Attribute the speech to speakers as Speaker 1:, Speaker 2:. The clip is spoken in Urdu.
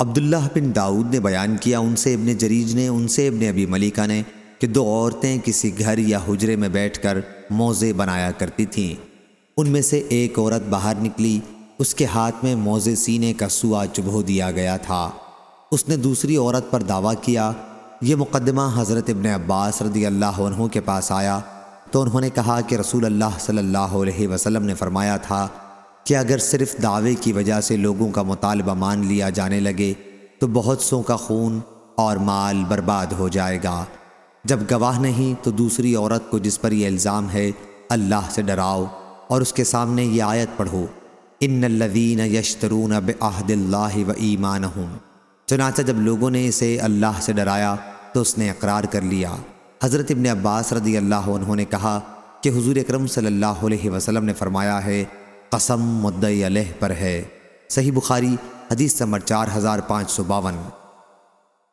Speaker 1: عبداللہ بن داود نے بیان کیا ان سے، ابن جریج نے، ان سے ابن ابی ملیکہ نے کہ دو عورتیں کسی گھر یا حجرے میں بیٹھ کر موزے بنایا کرتی تھیں۔ ان میں سے ایک عورت باہر نکلی، اس کے ہاتھ میں موزے سینے کا سوا چبھو دیا گیا تھا۔ اس نے دوسری عورت پر دعویٰ کیا۔ یہ مقدمہ حضرت ابن عباس رضی اللہ عنہ کے پاس آیا تو انہوں نے کہا کہ رسول اللہ صلی اللہ علیہ وسلم نے فرمایا تھا کہ اگر صرف دعوے کی وجہ سے لوگوں کا مطالبہ مان لیا جانے لگے، تو بہت سو کا خون اور مال برباد ہو جائے گا۔ جب گواہ نہیں، تو دوسری عورت کو جس پر یہ الزام ہے، اللہ سے ڈراؤ اور اس کے سامنے یہ آیت پڑھو۔ ان الذین یشترون بعہد اللہ و ایمانہم۔ چنانچہ جب لوگوں نے اسے اللہ سے ڈرایا، تو اس نے اقرار کر لیا۔ حضرت ابن عباس رضی اللہ عنہ نے کہا کہ حضور اکرم صلی اللہ علیہ وسلم نے فرمایا ہے قسم مدعی علیہ پر ہے۔ صحیح بخاری حدیث نمبر چار ہزار پانچ سو باون۔